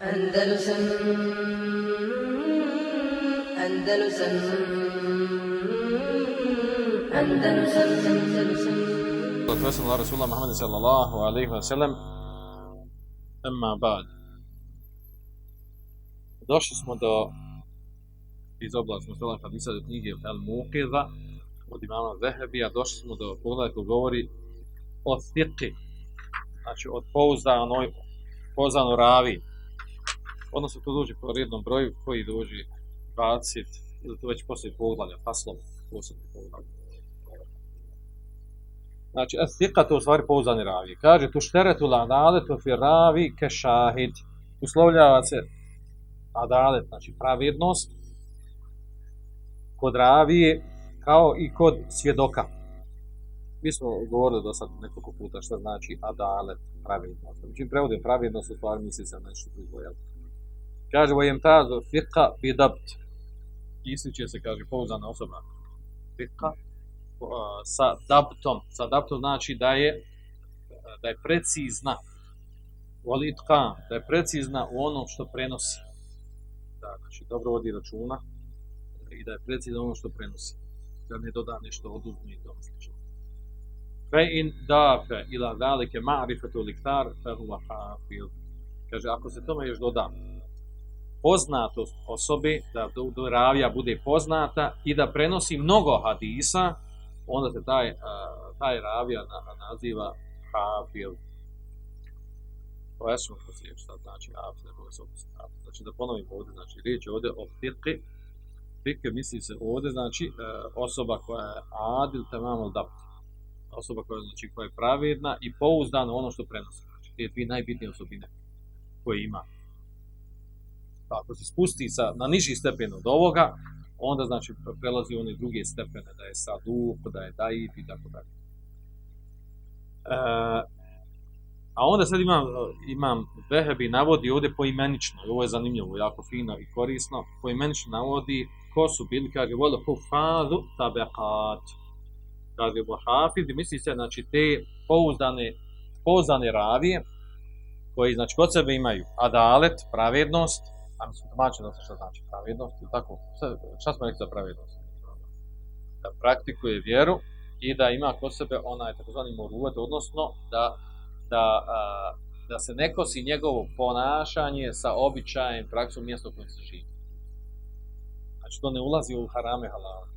Andalusam Andalusam Andalusam Andalusam والسلام على رسول الله محمد صلى الله عليه وسلم أما بعد došli smo do iz oblasti Mustala Hadisa do knjige El Muqiza od imama Zehebija, došli smo do poglavlja koji govori o thiqi, znači od pouzdanoj, pouzdanoj ravi. Odnosno to dođe po rednom broju koji dođe 20, ili to već poslije poglavlja, faslom, posebno poglavlja. Znači, thiqa to u stvari pouzdani ravi. Kaže, tu šteretu la adaletu fi ravi ke šahid. Uslovljava se adalet, znači pravednost, kod ravije kao i kod svjedoka. Mi smo govorili do sad nekoliko puta šta znači adalet, pravednost. Čim prevodim pravednost, u stvari misli se nešto drugo, jel? Kaže, vojem tazu fiqa bidabt. Ističe se, kaže, pouzdana osoba. Fiqa sa dabtom. Sa dabtom znači da je da je precizna volitkan, da je precizna u onom što prenosi. Da, znači, dobro vodi računa i da je precizna u onom što prenosi. Da ne doda nešto oduzmi i tome slično. Fe in dafe ila velike ma'rifetu liktar fe huwa hafil. Kaže, ako se tome još doda poznatost osobe, da do ravija bude poznata i da prenosi mnogo hadisa, onda se taj, taj ravija naziva hafil. Pojašnjamo poslije šta znači hafil, ne bude se Znači da ponovim ovdje, znači riječ je ovdje o fiqi, fiqi misli se ovdje, znači osoba koja je adil al dabt. Osoba koja, znači, koja je pravedna i pouzdana ono što prenosi. Znači, te dvije najbitnije osobine koje ima. Ako se spusti sa, na niži stepen od ovoga, onda znači prelazi one druge stepene, da je saduk, da je daif i tako dalje. E, a onda sad imam, imam Vehebi navodi ovdje poimenično, ovo je zanimljivo, jako fino i korisno, poimenično navodi ko su bili, kaže, vole hufadu tabekat. Kaže, hafid, misli se, znači, te pouzdane, pouzdane ravije, koji, znači, kod sebe imaju adalet, pravednost, a mi smo tumačili dosta što znači pravednost, tako, šta smo rekli za pravednost? Da praktikuje vjeru i da ima kod sebe onaj takozvani moruvet, odnosno da, da, a, da se ne kosi njegovo ponašanje sa običajem, praksom mjesta u kojem se živi. Znači to ne ulazi u harame halale.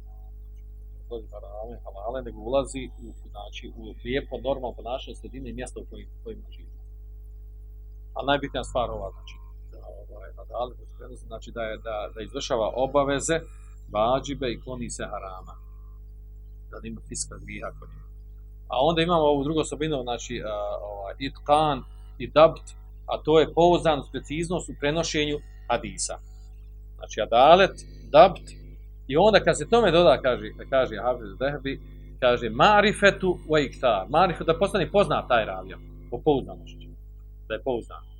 Ulazi u harame halale, nego ulazi u, znači, u lijepo, normalno ponašanje sredine i mjesta u kojim, kojima živi. A najbitnija stvar ova, znači, ovaj, znači da, je, da, da izvršava obaveze, vađibe i kloni se harama. Da nema fiska griha kod njega. A onda imamo ovu drugu osobinu, znači uh, ovaj, itkan i dabt, a to je pouzdan preciznost u prenošenju hadisa. Znači adalet, dabt, i onda kad se tome doda, kaže, kaže Hafiz Dehbi, kaže marifetu wa iktar. Marifet da postane poznat taj ravija, po pouzdanošću. Da je pouzdan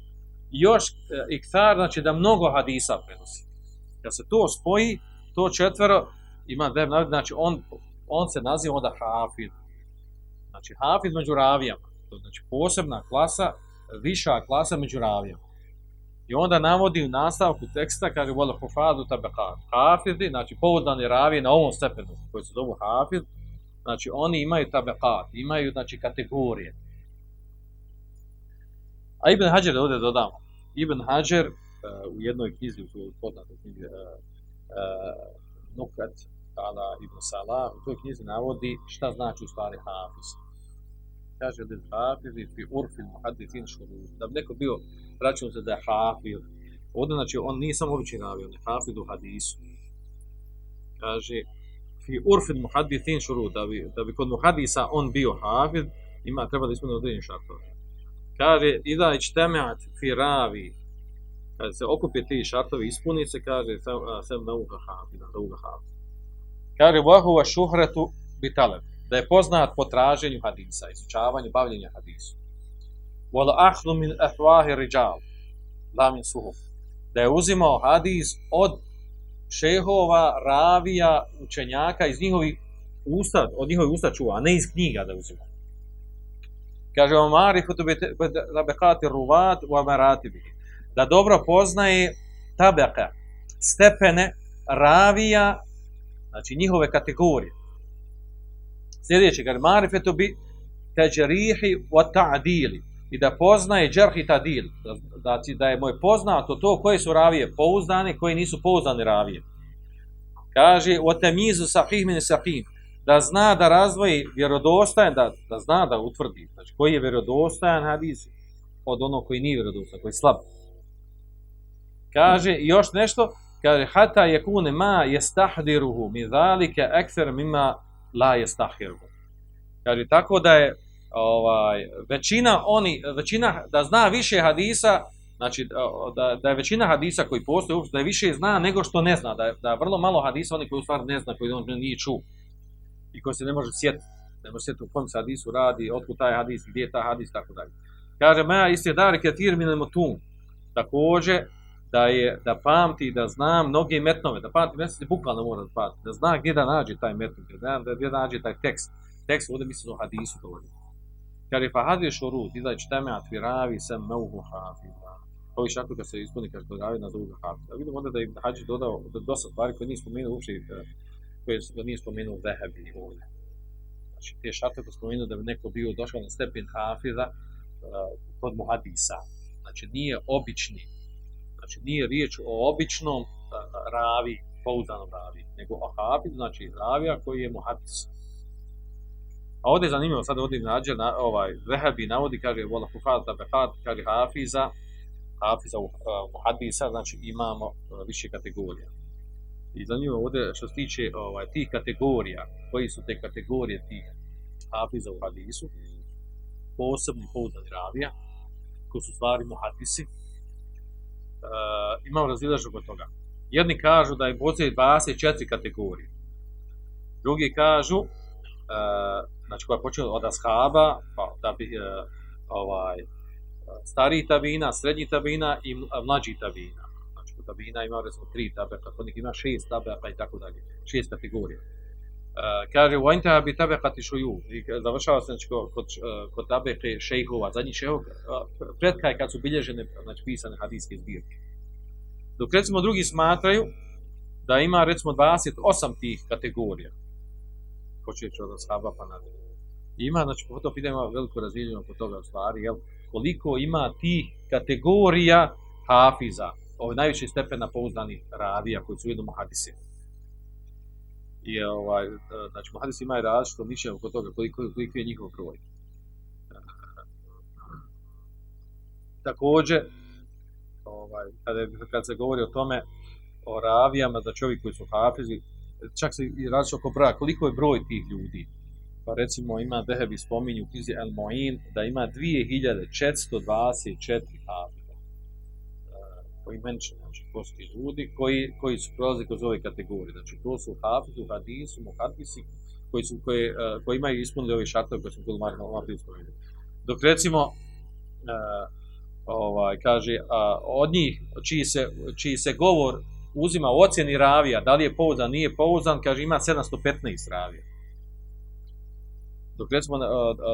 još e, iktar, znači da mnogo hadisa prenosi. Kad se to spoji, to četvero, ima dve znači on, on se naziva onda hafid. Znači hafid među ravijama. To znači posebna klasa, viša klasa među ravijama. I onda navodi u nastavku teksta, kaže, vola hufadu tabekat. Hafidi, znači povodani ravije na ovom stepenu, koji se zovu hafid, znači oni imaju tabekat, imaju znači kategorije. A Ibn Hajar ovdje dodamo. Ibn Hajar uh, u jednoj knjizi, u svojoj poznatoj knjizi uh, uh, Nukat ala Ibn Salah, u toj knjizi navodi šta znači u stvari hafiz. Kaže da je hafiz i fi urfil muhadithin šuru. Da bi neko bio račun se da je hafiz. Ovdje, znači, on nije samo obični ravi, on je hafiz u hadisu. Kaže, fi urfil muhadithin šuru, da bi, da bi kod muhadisa on bio hafiz, ima, treba da ispuniti određen šartove kaže ida ičtemeat fi ravi. Kad se okupe ti šartovi ispuni se kaže sem nauka hafida nauka hafida kaže vahu wa šuhretu bitaleb da je poznat po traženju hadisa izučavanju bavljenja hadisu wal ahlu min ahwahi rijal la min suhuf. Da je uzimao hadis od šehova, ravija, učenjaka iz njihovih usta, od njihovih usta čuva, a ne iz knjiga da uzimao. Kaže, o marifutu rabekati ruvat u amaratibi. da dobro poznaje tabaka, stepene ravija, znači njihove kategorije. Sljedeći, kaže, marifetu bi teđerihi wa ta'dili i da poznaje džerh i tadil, znači da je moj poznato to koje su ravije pouzdane, koji nisu pouzdane ravije. Kaže, o temizu sahih min sahih, da zna da razvoji vjerodostojan, da, da zna da utvrdi, znači koji je vjerodostojan hadis od onog koji nije vjerodostojan, koji je slab. Kaže, još nešto, kaže, hata je kune ma jestahdiruhu mi zalike ekfer mima la jestahdiruhu. Kaže, tako da je ovaj, većina oni, većina, da zna više hadisa, znači da, da je većina hadisa koji postoje uopšte, da je više zna nego što ne zna, da je, da je vrlo malo hadisa oni koji u stvari ne zna, koji on nije čuo i koji se ne može sjetiti, ne može sjetiti u kom se hadisu radi, otkud taj hadis, gdje je taj hadis, tako dalje. Kaže, maja isti dar ketir min mutum. Također, da je, da pamti, da zna mnoge metnove, da pamti, ne se bukvalno mora da pamti, da zna gdje da nađe taj metn, da, gdje da nađe taj tekst. Tekst ovdje misli o hadisu govorim. Kaže, fa hadis šurut, iza čteme atviravi sem meuhu hafiza. Ovi šartu kad se ispuni, kaže, dodavi na zovu hafiza. Vidimo onda da je Hadži dodao dosta stvari koje nije spomenuo uopšte, koje da nije spomenuo Vehebi ovdje. Znači, te šarte koje spomenuo da bi neko bio došao na stepen hafiza uh, kod muhadisa. Znači, nije obični, znači nije riječ o običnom uh, ravi, pouzdanom ravi, nego o hafiz, znači ravija koji je muhadis. A ovdje je zanimljivo, sad ovdje nađe, na, ovaj, Vehebi navodi, kaže, vola fufata behad, kaže hafiza, hafiza uh, muhadisa, znači imamo više kategorija. I zanimljivo ovdje što se tiče ovaj, tih kategorija, koji su te kategorije tih hafiza u hadisu, posebni pouzdani ravija, koji su stvari muhadisi, uh, imamo razilažu kod toga. Jedni kažu da je postoje 24 kategorije. Drugi kažu, uh, znači koja počela od ashaba, pa da bi, uh, ovaj, starih tabina, srednjih tabina i mlađih tabina. Kod tabina ima recimo tri tabeka, kod njih ima šest tabeka i tako dalje, šest kategorija. Uh, kaže, u ajntaha bi tabekati šuju, i završava se znači, kod, kod, tabeke šejhova, zadnji šejhov, pred kraj kad su bilježene, znači pisane hadijske zbirke. Dok recimo drugi smatraju da ima recimo 28 tih kategorija, počeći od ashaba pa nadalje. Ima, znači, po to pitanje veliko razvijeljeno oko toga stvari, jel, koliko ima tih kategorija hafiza, ovaj najviši stepena pouzdani ravija koji su jednom hadisi. I ovaj, znači, muhadis ima različito mišljenje oko toga koliko, koliko je njihov broj. Također, ovaj, kada, kad se govori o tome, o ravijama, da čovjek koji su hafizi, čak se i različito oko broja, koliko je broj tih ljudi. Pa recimo ima Dehebi spominju u knjizi El Moin da ima 2424 hafiza koji menče, znači postoji ljudi koji, koji su prolazi kroz ove kategorije. Znači to su hafizu, hadisu, muhadisi koji, su, koji, uh, koji imaju ispunili ove šartove koje smo Marina Omafrid spomenuli. Dok recimo uh, ovaj, kaže, uh, od njih čiji se, čiji se govor uzima u ocjeni ravija, da li je pouzdan, nije pouzdan, kaže ima 715 ravija. Dok recimo,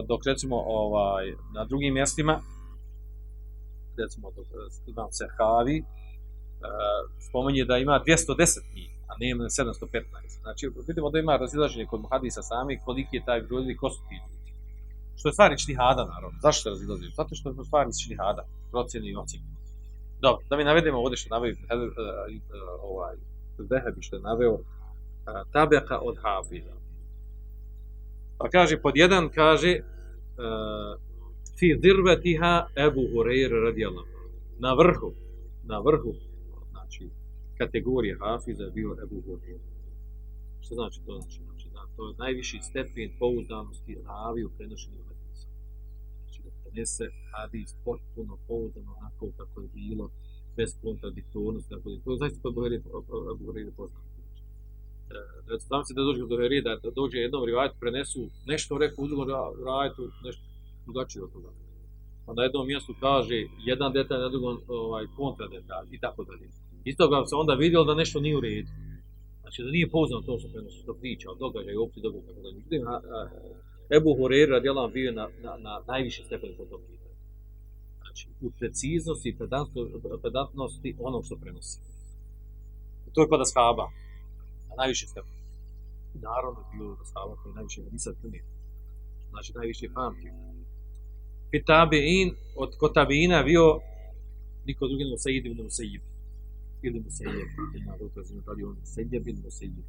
dok recimo ovaj, na drugim mjestima, recimo imam Sehavi, spominje da ima 210 njih, a ne ima 715. Znači, vidimo da ima razilaženje kod muhadisa sami, koliki je taj broj ko su ti ljudi. Što je stvari štihada, naravno. Zašto se razilaženje? Zato što je stvari štihada, procjene i ocjene. Dobro, da mi navedemo ovdje što naveo ovaj, Zehebi što je naveo tabeka od Hafiza. Pa kaže, pod jedan kaže fi dirvetiha Ebu Hureyre radijallahu. Na vrhu, na vrhu, znači, kategorije Hafiza je bio Ebu Hureyre. Što znači to? Znači, znači da to je najviši stepen pouzdanosti ravi u prenošenju hadisa. Znači da prenese hadis potpuno pouzdano onako kako je bilo, bez kontradiktornosti, tako da to je zaista kod Ebu Hureyre poznano znam se da dođe do verije, da, dođe jednom rivajetu, prenesu nešto rekao, u drugom rivajetu, nešto drugačije od toga. Pa na jednom mjestu kaže jedan detalj, na drugom ovaj, kontra detalj i tako dalje. Iz toga se onda vidjelo da nešto nije u redu. Znači da nije poznano to što prenosi, to priča, i opći događaja. Tako Međutim, Ebu Horeira radijalan bio na, na, na najviše stepen po tom pitanju. Znači u preciznosti i pedantno- pedantnosti onog što prenosi. To je kod ashaba, na najviši stepen. I naravno bilo od ashaba koji najviše hadisa punio. Znači, najviše pamtio. I tabi'in, od je bio niko drugi nego Sejid ibn Musayyib. Ili Musayyib. Ima dokaz da li on Musayyib ili Musayyib.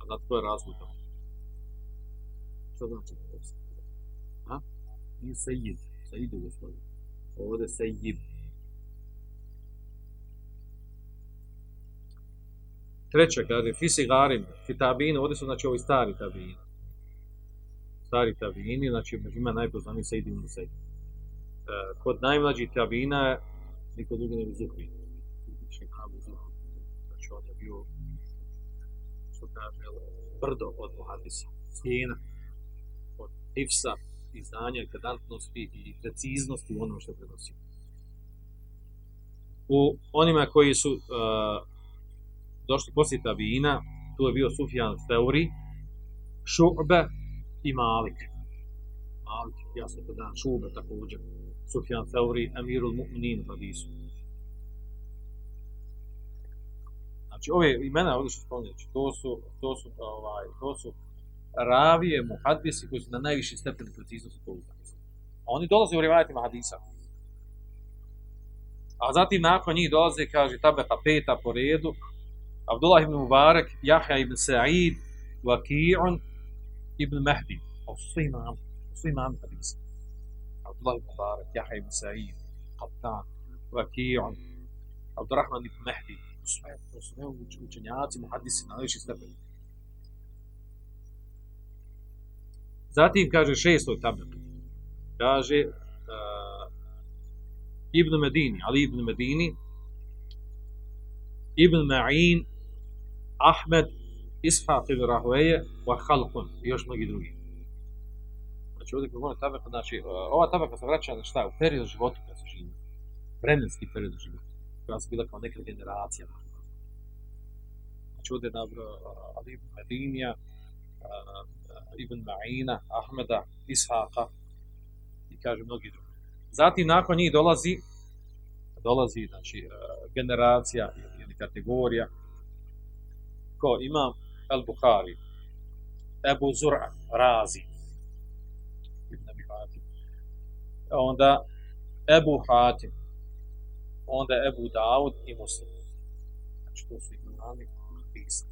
A znate ko je razlika? Što znači to? A? Nije Sejid. Sejid je gospodin. Ovdje Sejib. Treće, kaže, Fisi Garim, Fitabin, ovdje su znači ovi stari tabini. Stari tabini, znači među njima najpoznaniji Sejid ibn Musayyib. E, kod najmlađih tabina je niko drugi nego Zuhri. Šehabu Zuhri. Znači on je bio, što kaže, brdo od muhadisa. Stijena. Od ifsa, i znanja, i pedantnosti i preciznosti u onom što prenosi. U onima koji su uh, došli poslije tabina, tu je bio Sufjan Feuri, Šu'be i Malik. Malik, jasno to dan, Šu'be također. Sufjan Feuri, Amirul Mu'minin hadisu. Znači, ove imena ovdje što spominjati, to su, to su, ovaj, to su ravije, muhadisi koji su na najviši stepen preciznosti pouzdanosti. A oni dolaze u rivajetima hadisa. A zatim nakon njih dolaze, kaže, tabeka peta po redu, Abdullah ibn Mubarak, Jahja ibn Sa'id, Waki'un ibn Mahdi. Ovo su sve imami, sve imami hadisa. Abdullah ibn Mubarak, Jahja ibn Sa'id, Qattan, Waki'un, Abdurrahman ibn Mahdi. To su sve, to su sve učenjaci, muhadisi na najviši stepen. Zatim kaže šestoj tabak. Kaže uh, Ibn Medini, Ali Ibn Medini, Ibn Ma'in, Ahmed, Ishaq ibn Rahueje, wa Khalqun i još mnogi drugi. Znači ovdje tabaka, znači uh, ova tabaka se vraća na šta? U period života kada se živi. Vremenski period života. Koja su bila kao neka generacija. Znači ovdje je nabrao uh, Ali Ibn Medinija, uh, Ibn Ma'ina, Ahmeda, Ishaqa i kaže mnogi drugi. Zatim nakon njih dolazi dolazi znači generacija ili kategorija ko imam El Bukhari, Ebu Zur'a, Razi, Abi Hatim, onda Ebu Hatim, onda Ebu Daud i Muslim. Znači to su imami hadisa.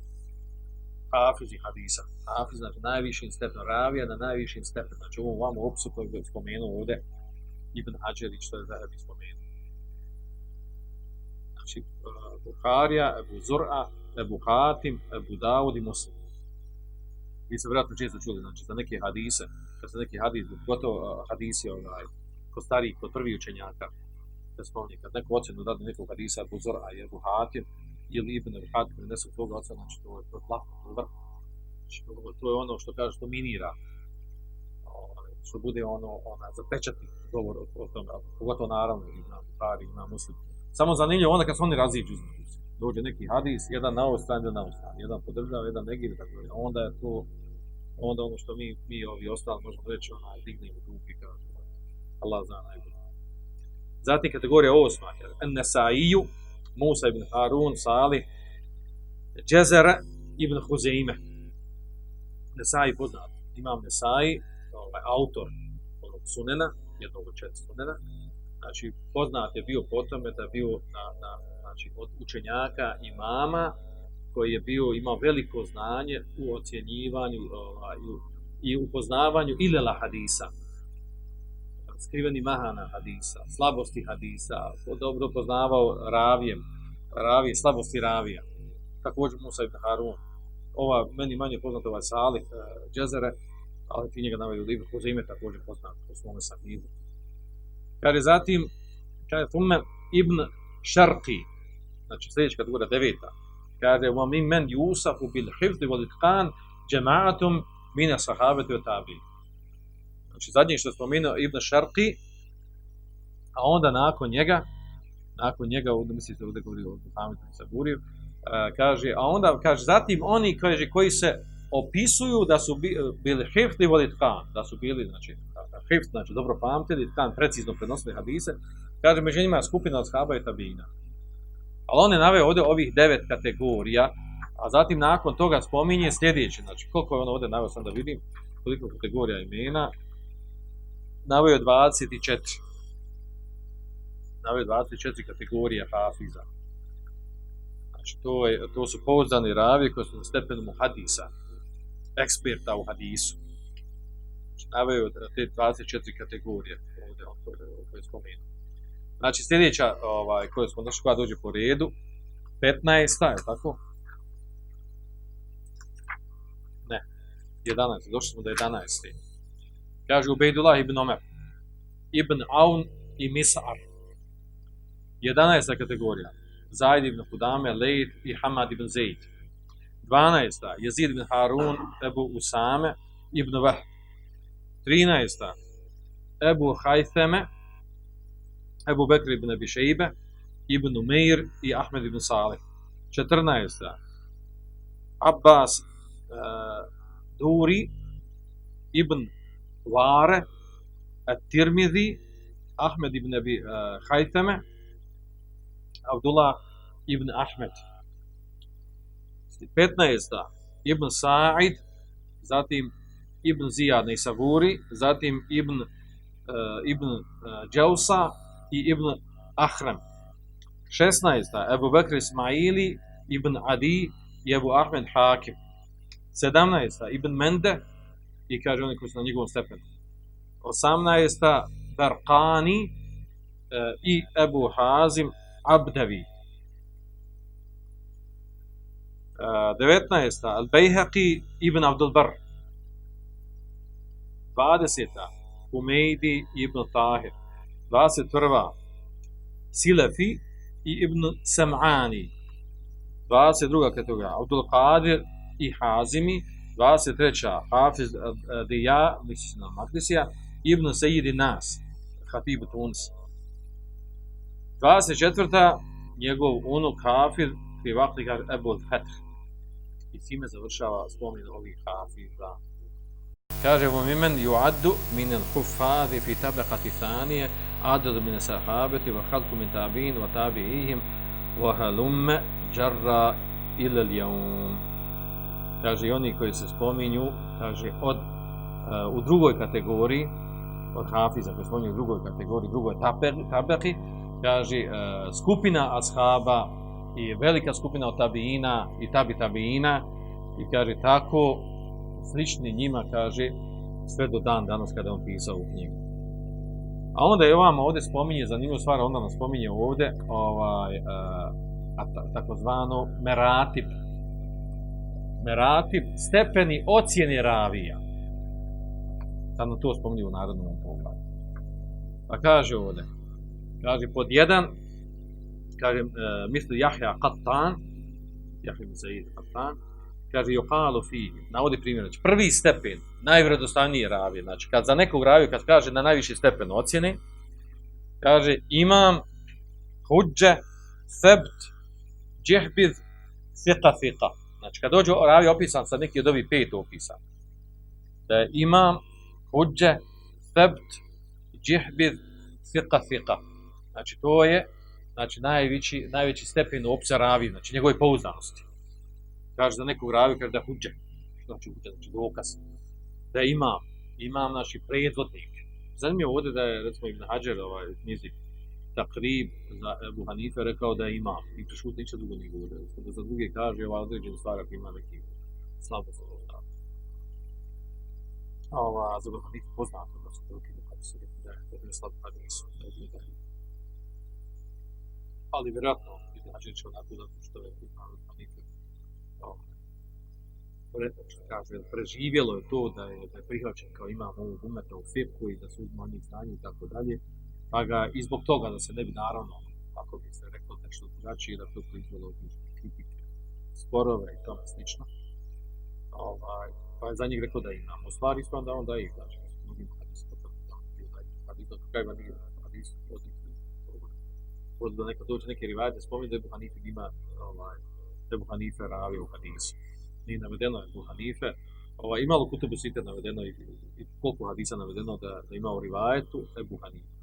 Hafizi hadisa. Hafiz znači najvišim stepen ravija na najvišim stepen. Znači ovom vam opsu koji je spomenuo ovdje Ibn Hađeri što je Zahebi spomenuo. Znači Bukharija, Ebu Zur'a, Ebu Hatim, Ebu Daud i Muslim. Vi se vjerojatno često čuli, znači za neke hadise, kad se neki hadis, gotovo hadisi ovaj, kod starih, kod prvih učenjaka, da spomni, kad neko ocenu dade nekog hadisa, Ebu Zur'a i Ebu Hatim, ili Ibn Ebu Hatim prinesu tvog oca, znači to je, to plako, to je. Znači, to, je ono što kaže, što minira, ovaj, što bude ono, ona, zapečati govor o, o tome, pogotovo naravno ima Bukhari, ima Muslim. Samo zanimljivo onda kad se oni između se. Dođe neki hadis, jedan na ovu stranu, jedan na ovu stranu, jedan podržava, jedan negira, tako dalje. Onda je to, onda ono što mi, mi ovi ostali možemo reći, onaj, dignemo ruke, kaže, Allah zna najbolje. Zatim kategorija osma, An-Nasaiju, Musa ibn Harun, Salih, Džezera ibn Huzeime. Nesai poznat. Imam Nesai, ovaj, autor onog sunena, jednog od četiri sunena. Znači, poznat je bio po tome da je bio na, na, znači, od učenjaka imama koji je bio, imao veliko znanje u ocjenjivanju ovaj, i upoznavanju ilela hadisa skriveni mahana hadisa, slabosti hadisa, dobro poznavao ravijem, ravije, slabosti ravija. Također Musa ibn Harun. Ova, meni manje poznat ovaj Salih, uh, Džezere, ali ti njega navaju Libru Huzime, također poznat po svome sahibu. Kaže zatim, kaže Thumme ibn Šarqi, znači sljedeća kategorija deveta, kaže bil hifdi wal itqan jama'atum min as-sahabati wa tabi'in znači zadnji što je spomenuo Ibn Šarqi, a onda nakon njega, nakon njega, ovdje mislite ovdje govori o Muhammedu Saburiju, kaže, a onda kaže, zatim oni kaže, koji se opisuju da su bili hifti volit khan, da su bili, znači, hift, znači dobro pamtili, tam precizno prenosili hadise, kaže među njima skupina od shaba i tabina. Ali on je naveo ovdje ovih devet kategorija, a zatim nakon toga spominje sljedeće, znači koliko je ono ovdje naveo sam da vidim, koliko kategorija imena, naveo je 24. Naveo je 24 kategorije hafiza. Znači to, je, to su pouzdani ravi koji su na stepenu hadisa, eksperta u hadisu. Znači naveo je te 24 kategorije ovdje koje spomenuo. Znači sljedeća ovaj, koju smo došli koja dođe po redu, 15. je tako? Ne, 11. Došli smo do 11. Kaže Ubejdullah ibn Omer, ibn Aun i Mis'ar. 11. kategorija. Zaid ibn Hudame, Leid i Hamad ibn Zaid. 12. Jezid ibn Harun, Ebu Usame, ibn Vah. 13. Ebu Hajtheme, Ebu Bekr ibn Abi Šeibe, ibn Umeir i Ahmed ibn Salih. 14. Abbas uh, Duri ibn Vare, At-Tirmidhi, Ahmed ibn Abi uh, Hajteme, Abdullah ibn Ahmed. 15. Ibn Sa'id, zatim Ibn Zijad Nisaburi, zatim Ibn, uh, Ibn uh, Džausa i Ibn Ahram. 16. Ebu Bekr Ismaili, Ibn Adi i Ebu Ahmed Hakim. 17. Ibn Mende i kaže oni koji su na njegovom stepenu. 18. Barqani uh, i Ebu Hazim Abdavi. 19. Al-Bayhaqi ibn Abdul Bar. 20. Umejdi ibn Tahir. 21. Silefi i ibn Sam'ani. 22. kategorija Abdul Qadir i Hazimi. 23. Hafiz Dija, na Maklisija, ibn Sejidi Nas, Hatib Tunis. 24. njegov unuk Hafir fi vaklikar Ebul Fetr. I time završava spomin ovih Hafiza. Kaže mu mimen juaddu min al huffadi fi tabakati thanije adadu min sahabeti wa halku min tabin wa tabi'ihim wa halumme jarra ila al Kaže oni koji se spominju, kaže od uh, u drugoj kategoriji od Hafiza koji spominju u drugoj kategoriji, drugoj tabaki, kaže uh, skupina ashaba i velika skupina od tabiina i tabi tabiina i kaže tako slični njima kaže sve do dan danas kada on pisao u knjigu. A onda je ovamo ovdje spominje, zanimljivu stvar, onda nam spominje ovdje ovaj, uh, takozvano meratib. Meratib, stepeni ocjene ravija. Sad nam to spominje u narodnom pogledu. Pa kaže ovdje, kaže pod jedan, kaže, uh, misli Jahja Qattan, Jahja Zaid Qattan, kaže Johalu fi, navodi primjer, znači prvi stepen, najvredostavniji ravi, znači kad za nekog raviju, kad kaže na najviši stepen ocjene, kaže imam huđe, sebt, džehbid, fiqa fiqa. Znači kad dođe ravi opisan sa neki od ovih pet opisan, da je imam huđe, sebt, džehbid, fiqa fiqa. Znači to je znači najveći, najveći stepen opća ravi, znači njegove pouzdanosti kaže za nekog ravi, kaže da je znači huđe, znači dokaz. Da je imam, imam naši predvodnik. Zanimljivo ovdje da je, recimo, Ibn Hađer, ovaj, knjizi, takrib za Ebu Hanife rekao da je imam. I prešut ništa drugo nije govorio. Da za druge kaže ova određena stvar ako ima neki slabost ova, za Ebu Hanife poznato da su kada su da je slabo kada nisu. Ali vjerojatno, Ibn Hađer će onako zato što je Ibn Hanife kaže, preživjelo je to da je, da je prihvaćen kao imam ovog umeta u fiqhu i da su manji znanje i tako dalje, pa ga i zbog toga da se ne bi naravno, ako bi se reklo nešto drugačije, da to proizvjelo od kritike, sporove i tome slično. Ovaj, pa je za njih rekao da imam. U stvari ispravno da on da ih, znači, mnogim hadisom da je hadis od kajva nije hadis od da neka dođe neke rivajte, spominje da je Buhanife ima ovaj, da je Buhanife ravio u hadisu nije navedeno je Hanife, ovaj, ima li u kutubu site navedeno i, i koliko hadisa navedeno da, da ima u rivajetu Ebu Hanife.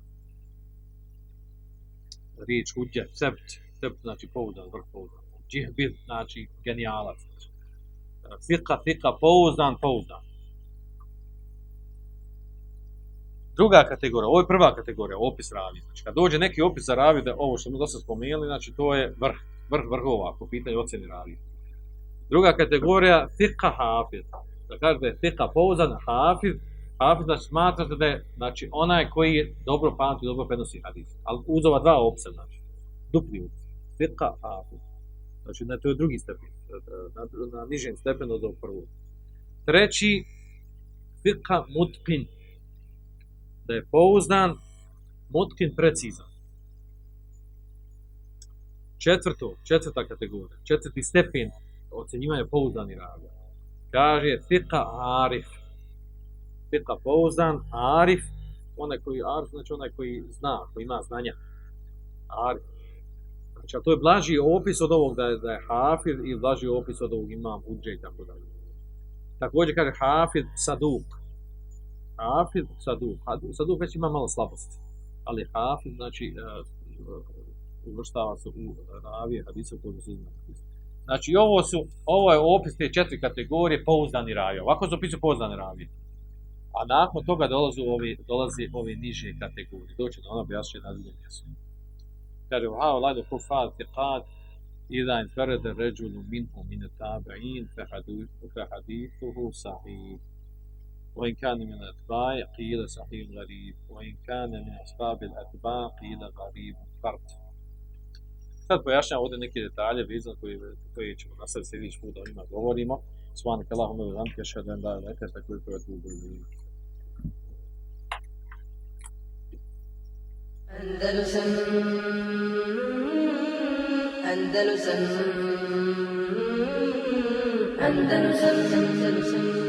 Riječ huđe, sept, sept znači pouzdan, vrh pouzdan. Džihbir znači genijalac. Fika, fika, pouzdan, pouzdan. Druga kategorija, ovo je prva kategorija, opis ravi. Znači, kad dođe neki opis za ravi, da ovo što smo dosta spomenuli, znači to je vrh, vrh vrhova, po pitanju ocjeni ravi. Druga kategorija, fika hafiz. Da kažete fika pouzdan, hafiz, hafiz znači smatrate da je znači, onaj koji je dobro pamti, dobro prenosi hadis. Ali uz ova dva opisa, znači, dupli opis. Fika hafiz. Znači, na, to je drugi stepen, na, na nižem stepenu od ovog prvog. Treći, fika mutkin, da je pouzdan, mutkin precizan. Četvrto, četvrta kategorija, četvrti stepen ocjenjivanja pouzdani ravi. Kaže fika arif. Fika pouzdan, arif, onaj koji arif, znači onaj koji zna, koji ima znanja. Arif. Znači, to je blaži opis od ovog da je, da je hafid i blaži opis od ovog imam uđe i tako dalje. Također kaže hafid saduk. Hafid saduk. Saduk već ima malo slabosti. Ali hafid, znači, uh, uvrštava se u ravije hadisa koji su znali. Znači, ovo, su, ovo je opis te četiri kategorije pouzdani ravije. Ovako se opisuju pouzdani ravije. A nakon toga dolazi ovi, dolazi ovi niže kategorije. Doći do ono objašnje na drugom mjestu. Kaže, hao lajdu kufar tiqat, إذا انفرد الرجل منهم من التابعين فحديثه صحيح وإن كان من الأتباع قيل صحيح غريب وإن كان من أصحاب الأتباع قيل غريب فرد Sad pojašnjam ovdje neke detalje vezan koji, koji ćemo na sad sljedeći put o njima govorimo. Svanik Allahum ili zamke šedem da je nekaj tako je tu Andalusam Andalusam Andalusam Andalusam